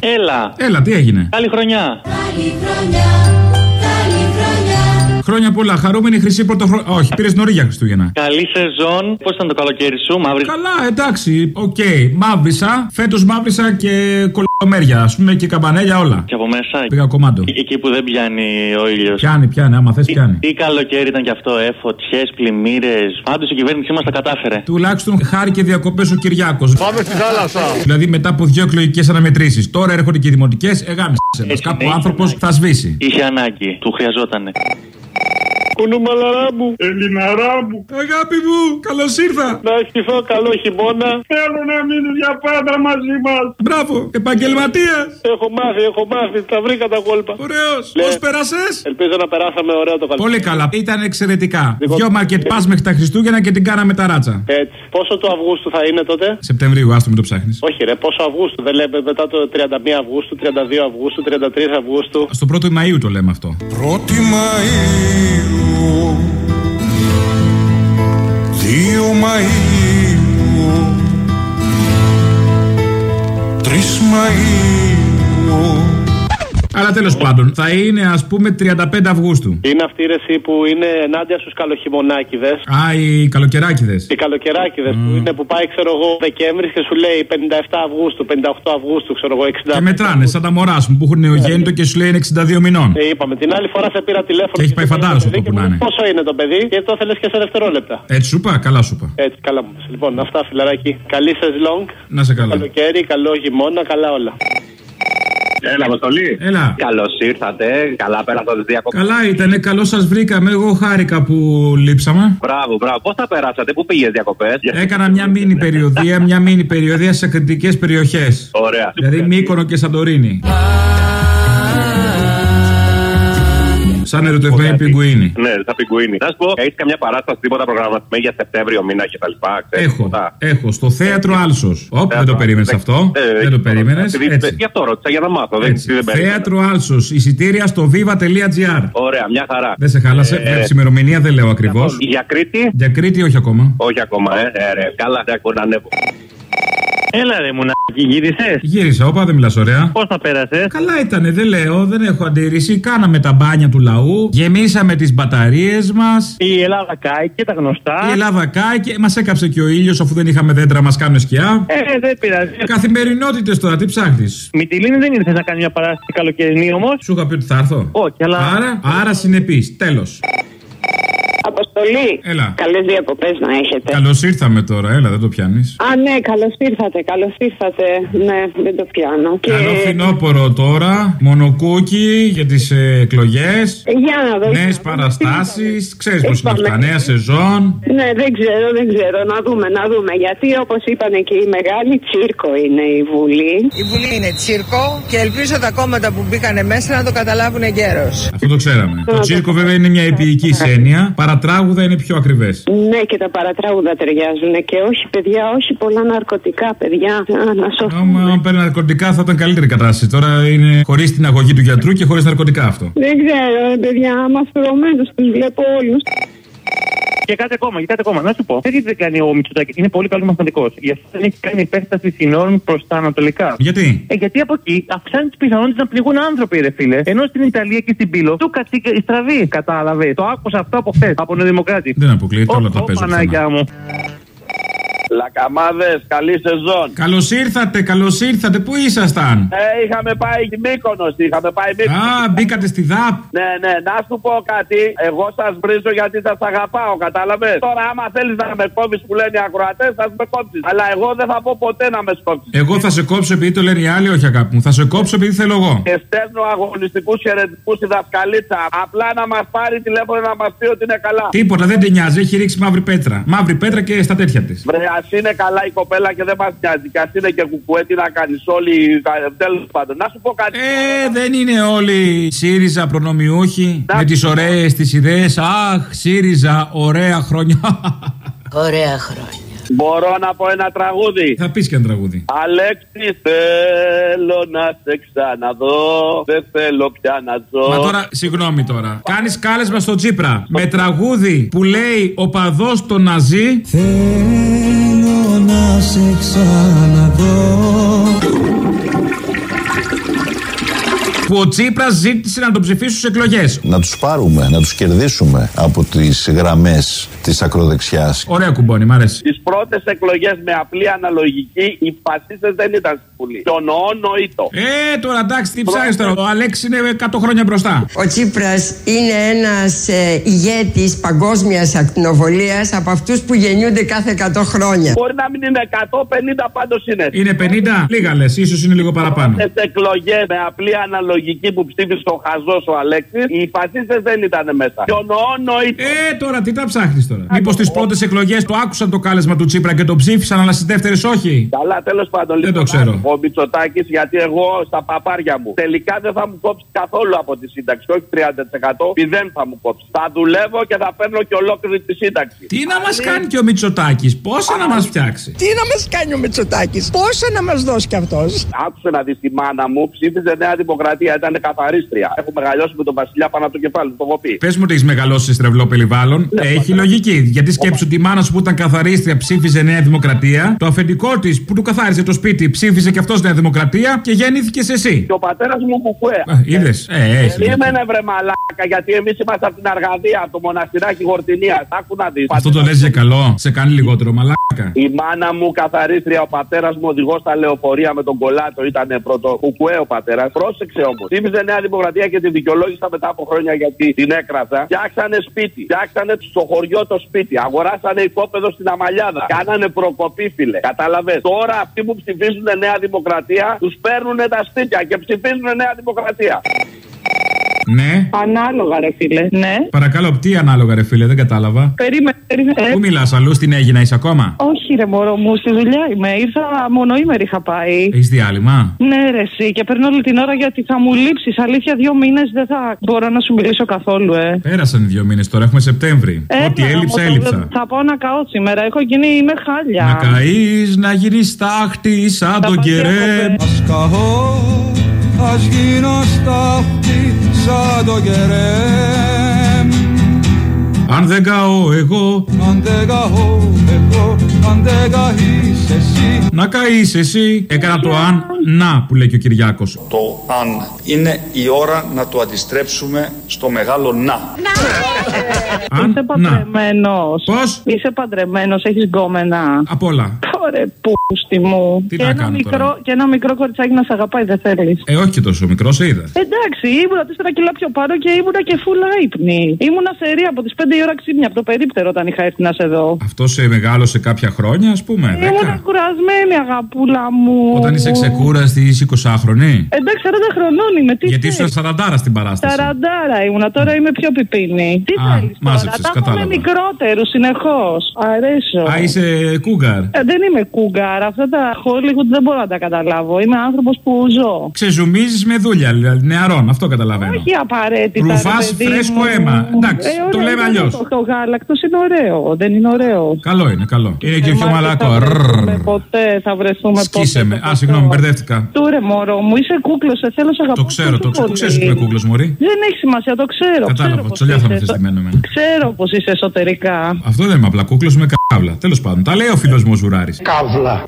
Έλα. Έλα, τι έγινε; Καλή χρονιά. Χρόνια πολλά. Χαρούμενη χρυσή πρωτοχρονιά. Όχι, πήρες νωρίς για Χριστούγεννα. Καλή σεζόν. Πώς ήταν το καλοκαίρι σου, μαύρη; Καλά, εντάξει. Οκ. Μαύρισα. Φέτος μαύρισα και κολομέρια. Ας πούμε και καμπανέλια όλα. Και από μέσα. Πήγα κομμάτο. Ε- Εκεί που δεν πιάνει ο ήλιος. Πιάνει, πιάνει. Άμα θες, πιάνει. Τι καλοκαίρι ήταν κι αυτό, ε, φωτιές, πλημμύρες. Πάντως η κυβέρνησή μας τα κατάφερε. Τουλάχιστον χάρηκε διακοπές ο Κυριάκος. Πάμε στη θάλασσα. Δηλαδή μετά από δύο εκλογικές αναμετρήσεις. Τώρα έρχονται και οι δημοτικές. Εγάμισε μας. Έτσι, Κάπου ναι, ο άνθρωπος είχε θα σβήσει. Είχε ανάγκη, του χρειαζότανε. Κουνούμαλαρά μου. Ελληναρά μου, Αγάπη μου, καλώς ήρθα. Να ευχηθώ καλό χειμώνα. θέλω να μείνει για πάντα μαζί μας. Μπράβο, επαγγελματίας. Έχω μάθει, έχω μάθει. Τα βρήκα τα κόλπα. Ωραίος. Ναι. Πώς πέρασες; Ελπίζω να περάσαμε ωραίο το καλοκαίρι. Πολύ καλά. Ήταν εξαιρετικά. Δικό- Δυο market pass μέχρι τα Χριστούγεννα και την κάναμε τα ράτσα. Έτσι. Πόσο του Αυγούστου θα είναι τότε; Σεπτεμβρίου, άστο με το ψάχνεις. Όχι, ρε, πόσο Αυγούστου; Δεν λέμε μετά το 31 Αυγούστου, 32 Αυγούστου, 33 Αυγούστου. Στο πρώτο Μαΐου το λέμε αυτό. Πρώτη Μαΐου Μαΐου Τρεις Μαΐου Αλλά τέλος πάντων, θα είναι ας πούμε 35 Αυγούστου. Είναι αυτή η ρεσί που είναι ενάντια στους καλοχειμωνάκιδε. Α, οι καλοκαιράκιδε. Οι καλοκαιράκιδε που είναι που πάει, ξέρω εγώ, Δεκέμβρης και σου λέει 57 Αυγούστου, 58 Αυγούστου, ξέρω εγώ, 60. Και μετράνε σαν τα μωρά σου που έχουν νεογέννητο και σου λέει είναι 62 μηνών. Ε, είπαμε. Την άλλη φορά σε πήρα τηλέφωνο. Και έχει πάει σε φαντάρος το παιδί αυτό και που μου να λέει, είναι. Πόσο είναι το παιδί και το θέλεις και σε δευτερόλεπτα. Έτσι σου είπα, καλά σου είπα. Έτσι, καλά μου. πες. Λοιπόν, αυτά φιλαράκι. Καλή σας long. Να σε καλά. Καλοκαίρι, καλό χειμώνα, καλά όλα. Έλα, Αποστολή. Έλα. Καλώς ήρθατε. Καλά πέρασα τι διακοπέ. Καλά ήτανε, καλό σας βρήκαμε. Εγώ χάρηκα που λείψαμε. Μπράβο, μπράβο. Πώς θα περάσατε, πού πήγες διακοπές; Έκανα μια μίνι περιοδία, μια μίνι περιοδία σε κριτικές περιοχές. Ωραία. Δηλαδή Μύκονο και Σαντορίνη. Σαν ερωτευμένη πιγκουίνη. Ναι, θα πιγκουίνι. Να σου πω, έχεις καμιά παράσταση τίποτα προγραμματισμένη για Σεπτέμβριο μήνα κτλ. ξέρεις Έχω, τίποτα; έχω στο θέατρο Άλσος. Όπ, δεν το περίμενες αυτό; Ε, Δεν το έχει περίμενες; Επειδή- Έτσι. Γι' αυτό ρώτησα για να μάθω. Δεν, Έτσι. δεν περίμενα. Θέατρο Άλσος. Εισιτήρια στο viva.gr. Ωραία, μια χαρά. Δεν σε χάλασε. Ε, Βλέπει ημερομηνία, δεν λέω ακριβώς. Για Κρήτη, Για Κρήτη, όχι ακόμα. όχι ακόμα, ε. ε ρε, καλά, δεν ακούω να ανέβω. Έλα ρε μουνάκι, γύρισες; Γύρισα, όπα, δεν μιλάς ωραία. Πώς θα πέρασες; Καλά ήτανε, δεν λέω, δεν έχω αντίρρηση. Κάναμε τα μπάνια του λαού, γεμίσαμε τις μπαταρίες μας. Η Ελλάδα κάει και τα γνωστά. Η Ελλάδα κάει και μας έκαψε και ο ήλιος αφού δεν είχαμε δέντρα, μας κάνουν σκιά. Ε, δεν πειράζει. Καθημερινότητες τώρα, τι ψάχνεις; Μυτιλίνη δεν ήρθες να κάνεις μια παράσταση καλοκαιρινή όμως; Σου είχα πει ότι θα έρθω. Όχι, αλλά. Άρα, άρα συνεπή. Τέλος. Αποστολή. Έλα. Καλές διακοπές να έχετε. Καλώς ήρθαμε τώρα, έλα, δεν το πιάνεις. Α, ναι, καλώς ήρθατε, καλώς ήρθατε. Ναι, δεν το πιάνω. Καλό φθινόπωρο τώρα, μονοκούκι για τις εκλογές. Για να δω. Νέες για να δω. παραστάσεις. Ξέρεις πώς είναι Είπαμε. αυτά, νέα σεζόν. Ναι, δεν ξέρω, δεν ξέρω. Να δούμε, να δούμε. Γιατί όπως είπαν και οι μεγάλοι, τσίρκο είναι η Βουλή. Η Βουλή είναι τσίρκο και ελπίζω τα κόμματα που μπήκανε μέσα να το καταλάβουν εγκαίρως. Αυτό το ξέραμε. Το τσίρκο βέβαια είναι μια επίοικη έννοια. Παρατράγουδα είναι πιο ακριβές. Ναι, και τα παρατράγουδα ταιριάζουν. Και όχι, παιδιά, όχι πολλά ναρκωτικά, παιδιά. Α, να σώθουμε. Άμα παίρνει ναρκωτικά θα ήταν καλύτερη κατάσταση. Τώρα είναι χωρίς την αγωγή του γιατρού και χωρίς ναρκωτικά αυτό. Δεν ξέρω, ρε, παιδιά, άμα στρωμένου τους βλέπω όλους. Και κάτι ακόμα, και κάτι ακόμα. Να σου πω. Τι δεν κάνει ο Μητσοτάκης. Είναι πολύ καλός μαθηματικός. Γι' αυτό δεν έχει κάνει υπέσταση συνόρων προς τα ανατολικά. Γιατί; Ε, γιατί από εκεί αυξάνει τις πιθανότητες να πληγούν άνθρωποι, ρε φίλε. Ενώ στην Ιταλία και στην Πύλο του κατσίκα η στραβή. Κατάλαβες. Το άκουσα αυτό από χθες, από Νεοδημοκράτη. Δεν αποκλείεται, όλα τα Ω, παίζω. Παναγιά μου. Λακαμάδες, καλή σεζόν. Καλώς ήρθατε, καλώς ήρθατε. Πού ήσασταν; Ε, είχαμε πάει Μύκονος, είχαμε πάει Μύκονος. Α, μπήκατε στη ΔΑΠ. Ναι, ναι, να σου πω κάτι. Εγώ σας βρίζω γιατί σας αγαπάω, κατάλαβες; Τώρα, άμα θέλεις να με κόβει που λένε οι ακροατές, θα με κόψεις. Αλλά εγώ δεν θα πω ποτέ να με σκόψεις. Εγώ θα σε κόψω επειδή το λένε οι άλλοι, όχι αγάπη μου. Θα σε κόψω επειδή θέλω εγώ. Και στέλνω αγωνιστικούς χαιρετικούς στη δασκαλίτσα. Απλά να μας πάρει τηλέφωνο να μας πει ότι είναι καλά. Τίποτα, δεν την νοιάζει, έχει ρίξει μαύρη πέτρα. Μαύρη πέτρα και στα τέτοια της. Βρε, ας είναι καλά η κοπέλα και δεν μας νοιάζει. Και ας είναι και κουκουέ, τι να κάνεις όλοι. Τέλος πάντων, να σου πω κάτι. Ε, δεν είναι όλοι ΣΥΡΙΖΑ προνομιούχοι Να- με τις ωραίες τις ιδέες. Αχ, ΣΥΡΙΖΑ, ωραία χρόνια. Ωραία χρόνια. Μπορώ να πω ένα τραγούδι. Θα πεις και ένα τραγούδι. Αλέξη, θέλω να σε ξαναδώ. Δεν θέλω πια να ζω. Μα τώρα, συγγνώμη τώρα. Κάνεις κάλεσμα στο Τσίπρα με τραγούδι που λέει ο παδός το Ναζί. Θέλω να σε ξαναδώ Που ο Τσίπρας ζήτησε να τον ψηφίσουν στις εκλογές. Να τους πάρουμε, να τους κερδίσουμε από τις γραμμές της ακροδεξιάς. Ωραία κουμπόνι, μ' αρέσει. Τις πρώτες εκλογές με απλή αναλογική, οι φασίστες δεν ήταν στη Βουλή. Το νοό νοήτο. Ε, τώρα εντάξει, τι ψάχνεις τώρα. Ο Αλέξης είναι 100 χρόνια μπροστά. Ο Τσίπρας είναι ένας ε, ηγέτης παγκόσμιας ακτινοβολίας από αυτούς που γεννιούνται κάθε 100 χρόνια. Μπορεί να μην είναι 150, πάντως είναι. Είναι 50, λίγα λες, ίσως είναι λίγο παραπάνω. Στι εκλογές με απλή αναλογική που ψήφισε ο Χαζό ο Αλέξης, οι φασίστες δεν ήταν μέσα. Και ο νοό νοήτο. Ε, τώρα τι τα ψάχνεις τώρα; Μήπως τι πρώτες εκλογές το άκουσαν το κάλεσμα του Τσίπρα και το ψήφισαν, αλλά στις δεύτερες όχι; Καλά, τέλος πάντων. Δεν λοιπόν, το ξέρω. Ο Μητσοτάκης, γιατί εγώ στα παπάρια μου τελικά δεν θα μου κόψει καθόλου από τη σύνταξη. Όχι 30%, 0 θα μου κόψει. Θα δουλεύω και θα παίρνω και ολόκληρη τη σύνταξη. Τι να μας κάνει και ο Μητσοτάκης, πόσα να μας φτιάξει; Τι να μας κάνει ο Μητσοτάκης, πόσα να μας δώσει κι αυτός; Άκουσε να δεις τη μάνα μου, ψήφιζε Νέα Δημοκρατία, ήταν καθαρίστρια. Έχω μεγαλώσει με τον Βασιλιά πάνω από το κεφάλι, το έχω πει. Πες μου ότι έχεις μεγαλώσει σε στρεβλό περιβάλλον. Έχει λογική. Γιατί σκέψου τη μάνα σου που ήταν καθαρίστρια ψήφιζε Νέα Δημοκρατία. Το αφεντικό της που του καθάρισε το σπίτι ψήφιζε και αυτός Νέα Δημοκρατία και γεννήθηκες εσύ. Και ο πατέρας μου κουκουέ. Είδες. Ε, έχεις. Περίμενε βρε μαλάκα, γιατί εμείς είμαστε από την Αργαδία, από το μοναστηράκι Γορτινίας. Άκου να δεις. Αυτό το λες για καλό. Σε κάνει λιγότερο μαλάκα. Η μάνα μου καθαρίστρια, ο πατέρας μου οδηγός στα λεωφορεία με τον κολάτο ήταν πρώτο. Κουκουέ ο πατέρας. Πρόσεξε όμως. Ψήφιζε Νέα Δημοκρατία και τη δικαιολόγησα μετά από χρόνια γιατί την έκρασα. Φτιάξανε σπίτι. Φτιάξανε στο χωριό το σπίτι. Αγοράσανε υπόπεδο στην Αμαλιάδα. Κάνανε προκοπή, φίλε. Κατάλαβε. Τώρα αυτοί που ψηφίζουν Νέα Δημοκρατία τους παίρνουν τα σπίτια και ψηφίζουν Νέα Δημοκρατία. Ναι. Ανάλογα, ρε φίλε. Ναι. Παρακαλώ, τι ανάλογα, ρε φίλε, δεν κατάλαβα. Περίμενε, περίμενε. Πού μιλάς, αλλού στην Έγινα, είσαι ακόμα; Όχι, ρε μωρό μου, στη δουλειά είμαι. Ήρθα μονοήμερη είχα πάει. Έχεις διάλειμμα; Ναι, ρε, εσύ. Και παίρνω όλη την ώρα γιατί θα μου λείψεις. Αλήθεια, δύο μήνες δεν θα μπορώ να σου μιλήσω καθόλου, ε. Πέρασαν οι δύο μήνες τώρα, έχουμε Σεπτέμβρη. Έλα, Ό,τι έλειψα, όμως, έλειψα. Θα πάω να καώ σήμερα. Έχω γίνει, είμαι χάλια. Να καείς, να γίνει στάχτη σαν τον πας κερέ. διακοπές. Ας καώ, ας γίνω στάχτη σαν το κερέμ Αν δεν καώ εγώ, Αν δεν καώ εγώ, αν δεν καείς εσύ να καείς εσύ. Έκανα το αν, να που λέει και ο Κυριάκος. Το αν είναι η ώρα να το αντιστρέψουμε στο μεγάλο να. Αν, Είσαι να. παντρεμένος. Πώς; Είσαι παντρεμένος, έχεις γκόμενα. Απ' όλα. Ωραία, πούστη μου. Τι και, να ένα κάνω μικρό, τώρα; και ένα μικρό κοριτσάκι να σε αγαπάει, δεν θέλεις; Ε, όχι και τόσο μικρός, σε είδα. Εντάξει, ήμουνα 4 κιλά πιο πάνω και ήμουνα και φούλα ύπνη. Ήμουνα σε ρία από τις 5 η ώρα ξύπνια από το περίπτερο όταν είχα έρθει να σε δω. Αυτό σε μεγάλωσε κάποια χρόνια, ας πούμε. Ήμουνα 10. κουρασμένη, αγαπούλα μου. Όταν είσαι ξεκούραστη, είσαι 20χρονη. Εντάξει, 40 χρονών είμαι. Τι Γιατί θες; ήσουν 40 στην παράσταση. Ταραντάρα ήμουνα, τώρα είμαι πιο πιπίνη. Τι Α, θέλεις τώρα, μάζεψες, τα έχουμε κατάλαβα. μικρότερους συνεχώς. Αρέσω. Α, είσαι κούγκαρ. Ε, δεν είμαι κούγκαρ. Αυτά τα Hollywood δεν μπορώ να τα καταλάβω. Είμαι άνθρωπος που ζω. Ξεζουμίζεις με δούλια, δηλαδή νεαρών, αυτό καταλαβαίνω. Όχι απαραίτητα. Ρουφάς ρε παιδί φρέσκο μου. αίμα. Εντάξει, το ωραία, λέμε είναι αλλιώς. Το, το γάλακτος είναι ωραίο. Δεν είναι ωραίο. Καλό είναι, καλό. Είναι και Ε, πιο μα, μαλακό. Θα βρεθούμε Ρρρρ. ποτέ, θα βρεθούμε Σκίσε ποτέ. με. το Α, συγγνώμη, ποτέ. μπερδεύτηκα. Τούρε μωρό μου, είσαι κούκλο, σε θέλω, σε αγαπώ. Το ξέρω, το ξέρω. Πού ξέρει ότι είμαι κούκλο, Μωρή. Δεν έχει σημασία, το ξέρω. Κατάλαβα, ξέρω πώς τσολιά θα με είσαι. θε στημένο εμένα. Ξέρω πώ είσαι εσωτερικά. Αυτό δεν είμαι απλά κούκλο με καύλα. Τέλος πάντων, τα λέει ο φίλος μου ο Ζουράρης. Καύλα